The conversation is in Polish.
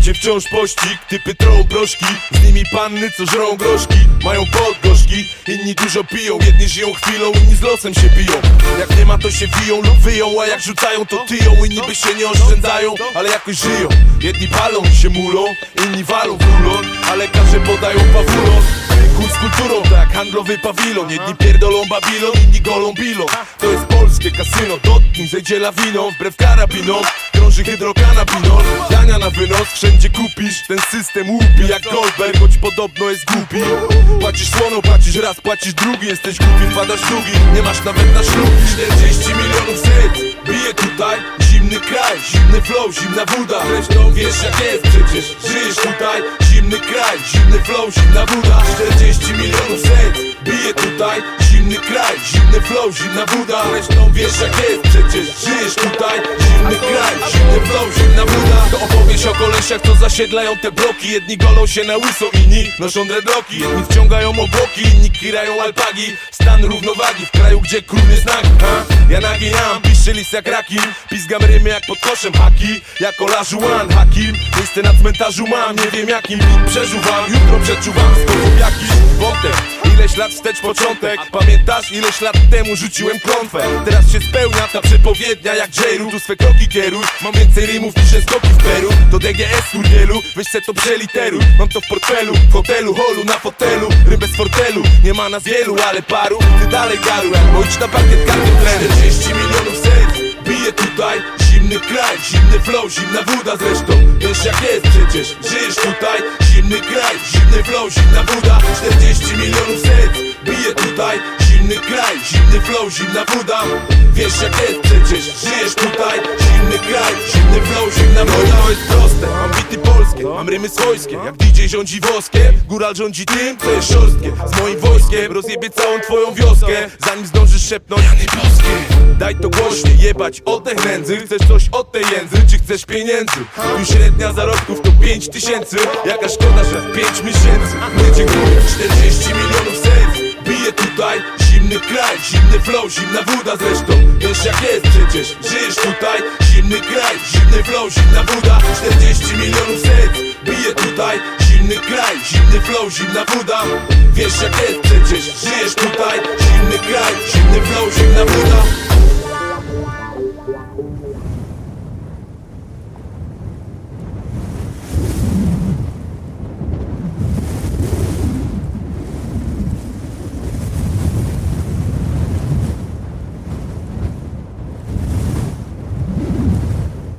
Idzie wciąż pościg, typy trołą proszki Z nimi panny, co żrą groszki Mają podgorzki, inni dużo piją Jedni żyją chwilą, inni z losem się biją. Jak nie ma to się wiją lub wyją A jak rzucają to tyją. Inni by się nie oszczędzają, ale jakoś żyją. Jedni palą i się mulą, inni walą w rulon A lekarze podają pawulon Kurs z kulturą, tak handlowy pawilon. Jedni pierdolą Babilon, inni golą bilon To jest polskie kasyno, dotknij, zejdzie lawiną. Wbrew karabinom, krąży hydrokanabinol. Dania na wynos, wszędzie kupisz Ten system łupi. Jak Goldberg, choć podobno jest głupi. Płacisz słono, płacisz raz, płacisz drugi. Jesteś głupi, wpadasz w długi Nie masz nawet na ślub 40 milionów serc Bije tutaj, zimny kraj Zimny flow, zimna woda. Zresztą wiesz jak jest przecież Żyjesz tutaj, zimny kraj Zimny flow, zimna woda flow, zimna woda. Zresztą wiesz jak jest przecież Żyjesz tutaj, zimny kraj Zimny flow, zimna woda. To opowieść o kolesiach, co zasiedlają te bloki. Jedni golą się na łyso, inni noszą dreadlocki. Jedni wciągają obłoki, inni kirają alpagi. Stan równowagi w kraju, gdzie król jest nagi? Ja naginam, piszę list jak rakim Pizgam rymy jak pod koszem haki. Jak Olajuwon, hakim Miejsce na cmentarzu mam, nie wiem jakim Przeżuwam, jutro przeczuwam ileś lat wstecz początek Pamiętasz ileś lat temu rzuciłem klątwę. Teraz się spełnia ta przepowiednia jak J-Ru Tu swe kroki kieruj, mam więcej rymów niż skoki w Peru. Do DGS kurwielu, weź se to przeliteruj Mam to w portfelu, w hotelu, holu, na fotelu. Rym bez fortelu, nie ma nas wielu, ale paru. Ty dalej garu, bo idź na parkiet kartę trener 40 milionów serc, bije tutaj. Zimny kraj, zimny flow, zimna woda. Zresztą Wiesz jak jest przecież, żyjesz tutaj Zimny kraj, zimny flow, zimna woda. 40 flow, zimna woda. Wiesz jak jest przecież, żyjesz tutaj Zimny kraj, zimny flow, zimna woda. To jest proste, mam bity polskie, mam rymy swojskie. Jak DJ rządzi woskie, góral rządzi tym, co jest szorstkie. Z moim wojskiem rozjebie całą twoją wioskę. Zanim zdążysz szepnąć Jany Boskie. Daj to głośniej, jebać oddech nędzy. Chcesz coś od tej jędzy, czy chcesz pieniędzy? Tu średnia zarobków to 5 tysięcy. Jaka szkoda, że w 5 miesięcy. Dziękuję 40 milionów tutaj zimny kraj, zimny flow, zimna woda zresztą. Wiesz jak jest przecież, żyjesz tutaj Zimny kraj, zimny flow, zimna woda. 40 milionów serc Bije tutaj. Zimny kraj, zimny flow, zimna woda. Wiesz jak jest przecież, żyjesz tutaj Zimny kraj, zimny flow, zimna woda